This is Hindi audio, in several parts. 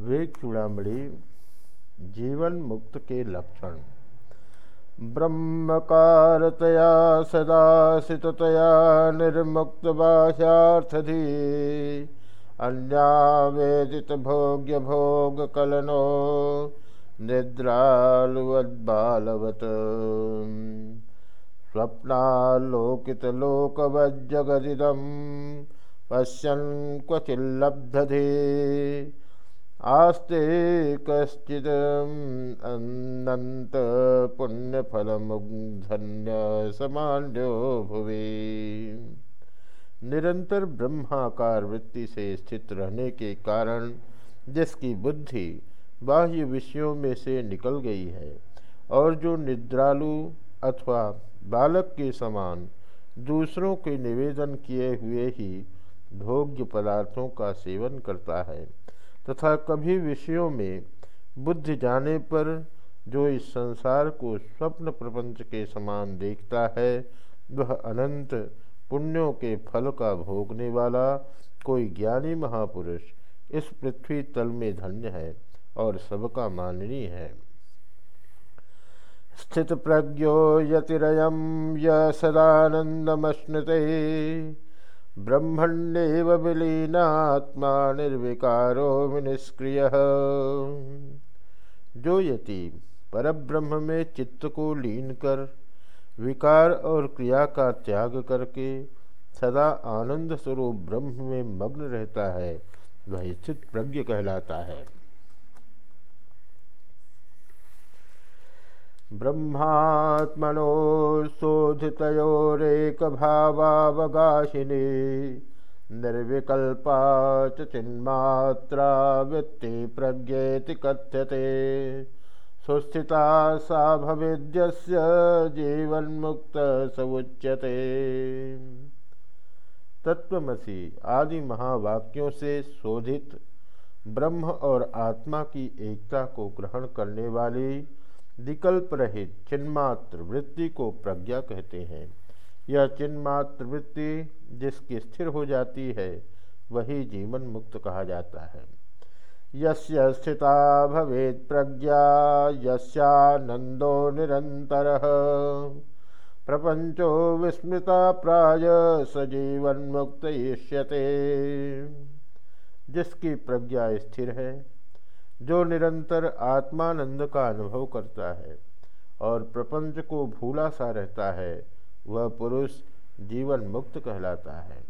वेग चूड़ामणि, जीवन मुक्त के लक्षण। ब्रह्मकारतया सदाशिततया निर्मुक्त बाह्यार्थधि। अन्यावेदित भोग्य भोग कलनो निद्रालुवद्बालवत् स्वप्नालोकितलोकवज्जगदिदं पश्यन् क्वचिल्लब्धधे। आस्ते कश्चिदनन्त पुण्यफलमुग्धन्य समान्यो भुवि। निरंतर ब्रह्माकार वृत्ति से स्थित रहने के कारण जिसकी बुद्धि बाह्य विषयों में से निकल गई है और जो निद्रालु अथवा बालक के समान दूसरों के निवेदन किए हुए ही भोग्य पदार्थों का सेवन करता है तथा कभी विषयों में बुद्धि जाने पर जो इस संसार को स्वप्न प्रपंच के समान देखता है, वह अनंत पुण्यों के फल का भोगने वाला कोई ज्ञानी महापुरुष इस पृथ्वी तल में धन्य है और सबका माननीय है। स्थित प्रज्ञो यतिरयम य ब्रह्मण्यव विलीनात्मा निर्विकारो निष्क्रिय जो यति परब्रह्म में चित्त को लीन कर, विकार और क्रिया का त्याग करके सदा आनंद स्वरूप ब्रह्म में मग्न रहता है, वह स्थित प्रज्ञ कहलाता है। ब्रह्मात्मनो शोधितोरेक भावावगाशिनी निर्विकल्पा च चिन्मात्रा वृत्ति प्रज्ञेति कथ्यते। सुस्थिता सा भवेद्यस्य जीवन्मुक्त स उच्यते तत्वमसी आदि महावाक्यों से शोधित ब्रह्म और आत्मा की एकता को ग्रहण करने वाली विकल्प रहित चिन्मात्र वृत्ति को प्रज्ञा कहते हैं। यह चिन्मात्र वृत्ति जिसकी स्थिर हो जाती है, वही जीवन मुक्त कहा जाता है। यस्य स्थिता भवेत प्रज्ञा यस्यानंदो निरंतर। प्रपंचो विस्मृता प्राय सजीवन मुक्त जिसकी प्रज्ञा स्थिर है जो निरंतर आत्मानंद का अनुभव करता है और प्रपंच को भूला सा रहता है, वह पुरुष जीवन मुक्त कहलाता है।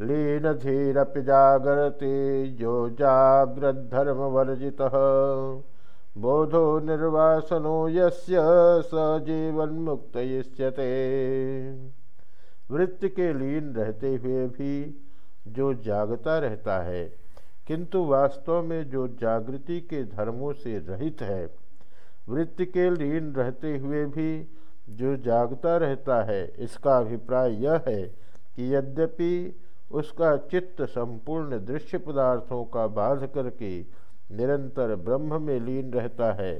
लीन धीरपि जागरते जो जागृत धर्म वर्जित। बोधो निर्वासनो यस्य स जीवन मुक्त वृत्ति के लीन रहते हुए भी जो जागता रहता है किंतु वास्तव में जो जागृति के धर्मों से रहित है, वृत्ति के लीन रहते हुए भी जो जागता रहता है, इसका अभिप्राय यह है कि यद्यपि उसका चित्त संपूर्ण दृश्य पदार्थों का बाध करके निरंतर ब्रह्म में लीन रहता है,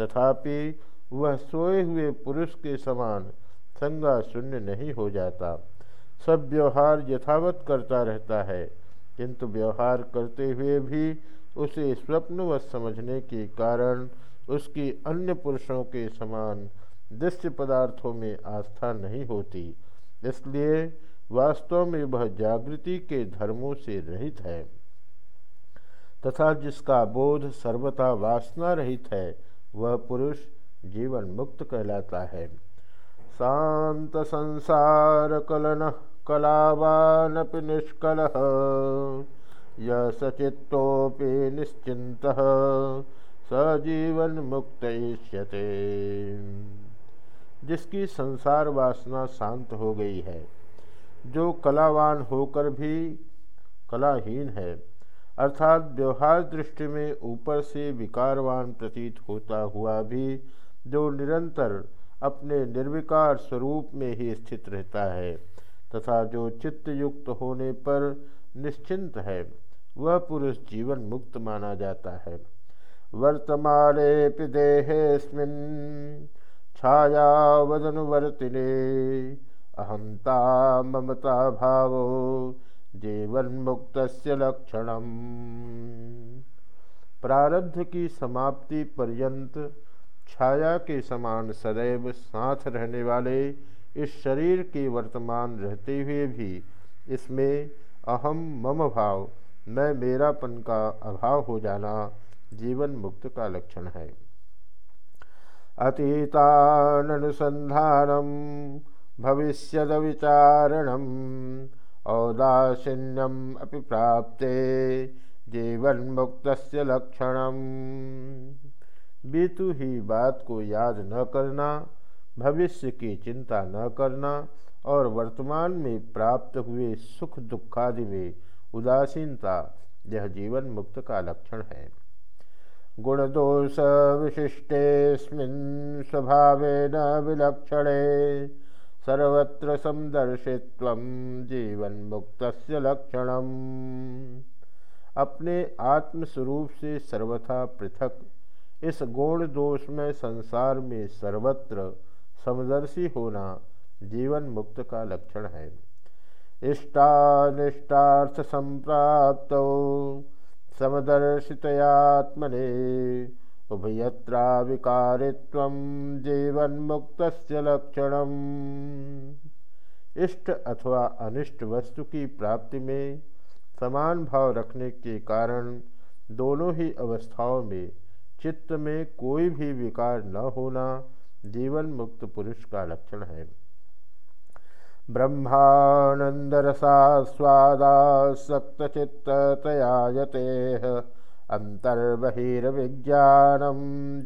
तथापि वह सोए हुए पुरुष के समान संगा शून्य नहीं हो जाता। सब व्यवहार यथावत करता रहता है। किंतु व्यवहार करते हुए भी उसे स्वप्नवश समझने के कारण उसकी अन्य पुरुषों के समान दृश्य पदार्थों में आस्था नहीं होती। इसलिए वास्तव में वह जागृति के धर्मों से रहित है तथा जिसका बोध सर्वथा वासना रहित है, वह पुरुष जीवन मुक्त कहलाता है। शांत संसार कलन कलावानपि निष्कलः। य सचित्तोऽपि निश्चिन्तः। स जीवन मुक्त जिसकी संसार वासना शांत हो गई है, जो कलावान होकर भी कलाहीन है, अर्थात व्यवहार दृष्टि में ऊपर से विकारवान प्रतीत होता हुआ भी जो निरंतर अपने निर्विकार स्वरूप में ही स्थित रहता है। तथा जो चित्त युक्त होने पर निश्चिंत है, वह पुरुष जीवन मुक्त माना जाता है। वर्तमाने देहेस्मिन छाया वदनुवर्तिने अहंता ममता भावो जीवन मुक्त लक्षण प्रारब्ध की समाप्ति पर्यंत छाया के समान सदैव साथ रहने वाले इस शरीर के वर्तमान रहते हुए भी इसमें अहम मम भाव, मैं मेरापन का अभाव हो जाना जीवन मुक्त का लक्षण है। अतीतानुसंधानम भविष्य विचारणम, औदासीन्यम अपि प्राप्ते जीवन मुक्त लक्षण बीतु ही बात को याद न करना भविष्य की चिंता न करना और वर्तमान में प्राप्त हुए सुख दुखादि में उदासीनता, यह जीवन मुक्त का लक्षण है। गुणदोष विशिष्टेस्मिन् स्वभावेन विलक्षणे, सर्वत्र समदर्शित्व जीवन मुक्त लक्षण अपने आत्मस्वरूप से सर्वथा पृथक, इस गुण दोष में संसार में सर्वत्र समदर्शी होना जीवन मुक्त का लक्षण है। इष्टानिष्टार्थ संप्राप्त समदर्शितयात्मने उभयत्रा विकारित्व जीवन मुक्त लक्षण इष्ट अथवा अनिष्ट वस्तु की प्राप्ति में समान भाव रखने के कारण दोनों ही अवस्थाओं में चित्त में कोई भी विकार न होना जीवन मुक्त पुरुष का लक्षण है। ब्रह्मानन्दरसास्वादासक्तचित्ततयायते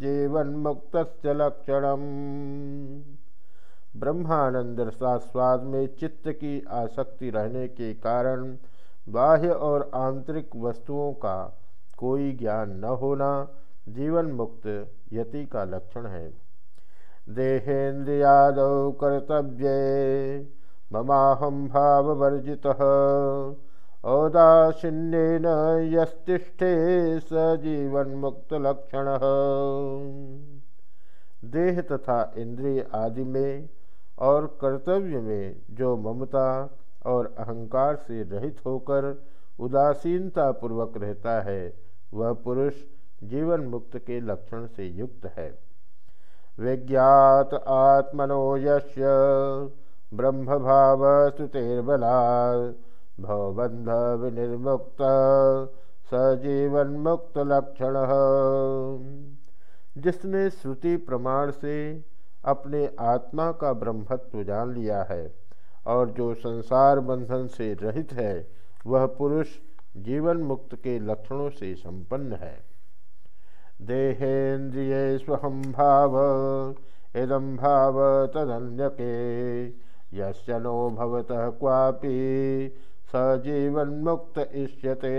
जीवन मुक्त लक्षण ब्रह्मानंद रसास्वाद में चित्त की आसक्ति रहने के कारण बाह्य और आंतरिक वस्तुओं का कोई ज्ञान न होना जीवन मुक्त यति का लक्षण है। देहेन्द्रियाद कर्तव्ये। ममाहम भाववर्जित। औदासीन्यन यस्तिष्ठे स जीवन मुक्त लक्षण देह तथा इंद्रिय आदि में और कर्तव्य में जो ममता और अहंकार से रहित होकर उदासीनता पूर्वक रहता है, वह पुरुष जीवन मुक्त के लक्षण से युक्त है। विज्ञात आत्मनो यस्य ब्रह्म भाव स्तुतिर्बला भवबंध विनिर्मुक्त सजीवन मुक्त लक्षण जिसने श्रुति प्रमाण से अपने आत्मा का ब्रह्मत्व जान लिया है और जो संसार बंधन से रहित है, वह पुरुष जीवन मुक्त के लक्षणों से संपन्न है। देहेन्द्रिय स्वहम भाव इदम भाव तदन्यके। यश्चनो भवतः क्वापि सजीवन मुक्त इष्यते।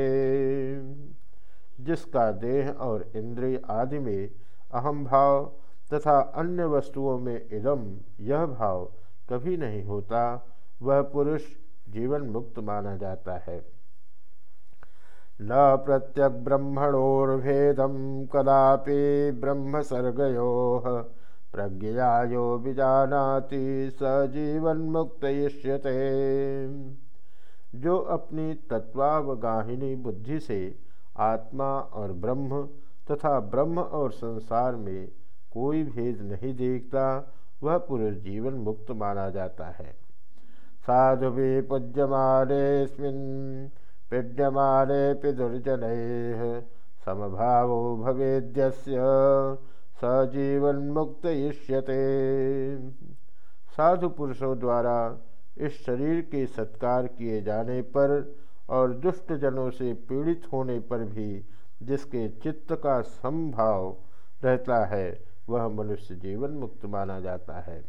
जिसका देह और इंद्रिय आदि में अहम भाव तथा अन्य वस्तुओं में इदम यह भाव कभी नहीं होता, वह पुरुष जीवन मुक्त माना जाता है। न प्रत्यक ब्रह्मणोर्भेदम कदापि ब्रह्म सर्गयो प्रज्ञा यो विजानाति स मुक्त जो अपनी तत्वावगाहिनी बुद्धि से आत्मा और ब्रह्म तथा ब्रह्म और संसार में कोई भेद नहीं देखता, वह पुरुष जीवन मुक्त माना जाता है। साधु भी पूज्यमानेस्मिन् पीड्यमाने दुर्जन समभावो भवेद्यस्य सजीवन मुक्त इष्यते साधु पुरुषों द्वारा इस शरीर के सत्कार किए जाने पर और दुष्ट जनों से पीड़ित होने पर भी जिसके चित्त का संभाव रहता है, वह मनुष्य जीवन मुक्त माना जाता है।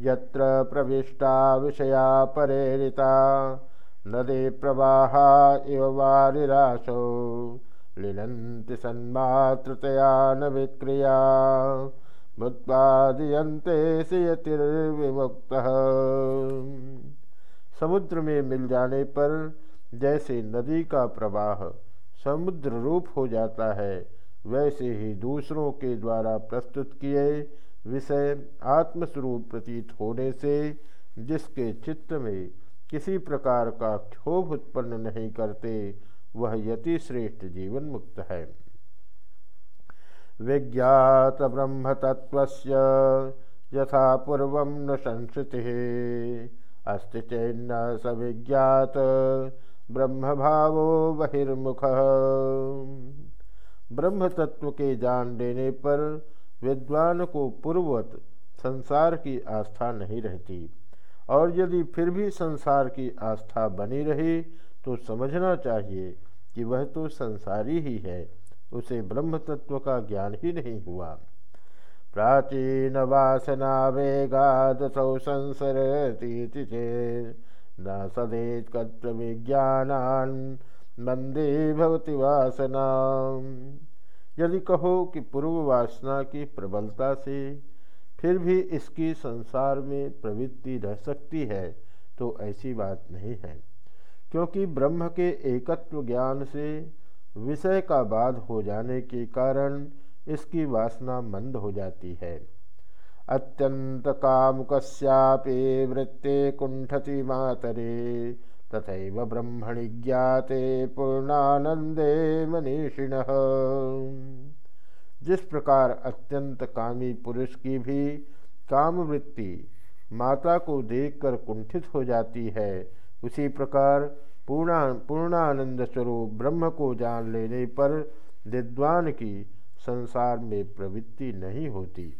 यत्र प्रविष्टा विषया परेरिता नदे प्रवाहा इव वारिराशो लिनन्ति सन्मात्रतया न विक्रिया। भूत्वादियन्ते सियतिर्विमुक्त। समुद्र में मिल जाने पर जैसे नदी का प्रवाह समुद्र रूप हो जाता है, वैसे ही दूसरों के द्वारा प्रस्तुत किए विषय आत्मस्वरूप प्रतीत होने से जिसके चित्त में किसी प्रकार का क्षोभ उत्पन्न नहीं करते, वह यति श्रेष्ठ जीवन मुक्त है। विज्ञात ब्रह्म तत्व यथा पूर्व न संस्कृति अस्ति स विज्ञात ब्रह्म भावो बहिर्मुख। ब्रह्म तत्व के जान देने पर विद्वान को पूर्ववत संसार की आस्था नहीं रहती। और यदि फिर भी संसार की आस्था बनी रही तो समझना चाहिए कि वह तो संसारी ही है, उसे ब्रह्म तत्व का ज्ञान ही नहीं हुआ। प्राचीन वासना वेगादसौ संसरती न सदेत विज्ञान मंदे भवती वासना यदि कहो कि पूर्व वासना की प्रबलता से फिर भी इसकी संसार में प्रवृत्ति रह सकती है तो ऐसी बात नहीं है। क्योंकि ब्रह्म के एकत्व ज्ञान से विषय का बाध हो जाने के कारण इसकी वासना मंद हो जाती है। अत्यंत कामुकस्यापि वृत्ते कुंठति मातरे तथा ब्रह्मणि ज्ञाते पूर्णानंदे मनीषिण। जिस प्रकार अत्यंत कामी पुरुष की भी कामवृत्ति माता को देखकर कुंठित हो जाती है, उसी प्रकार पूर्णा, पूर्णानंद स्वरूप ब्रह्म को जान लेने पर विद्वान की संसार में प्रवृत्ति नहीं होती।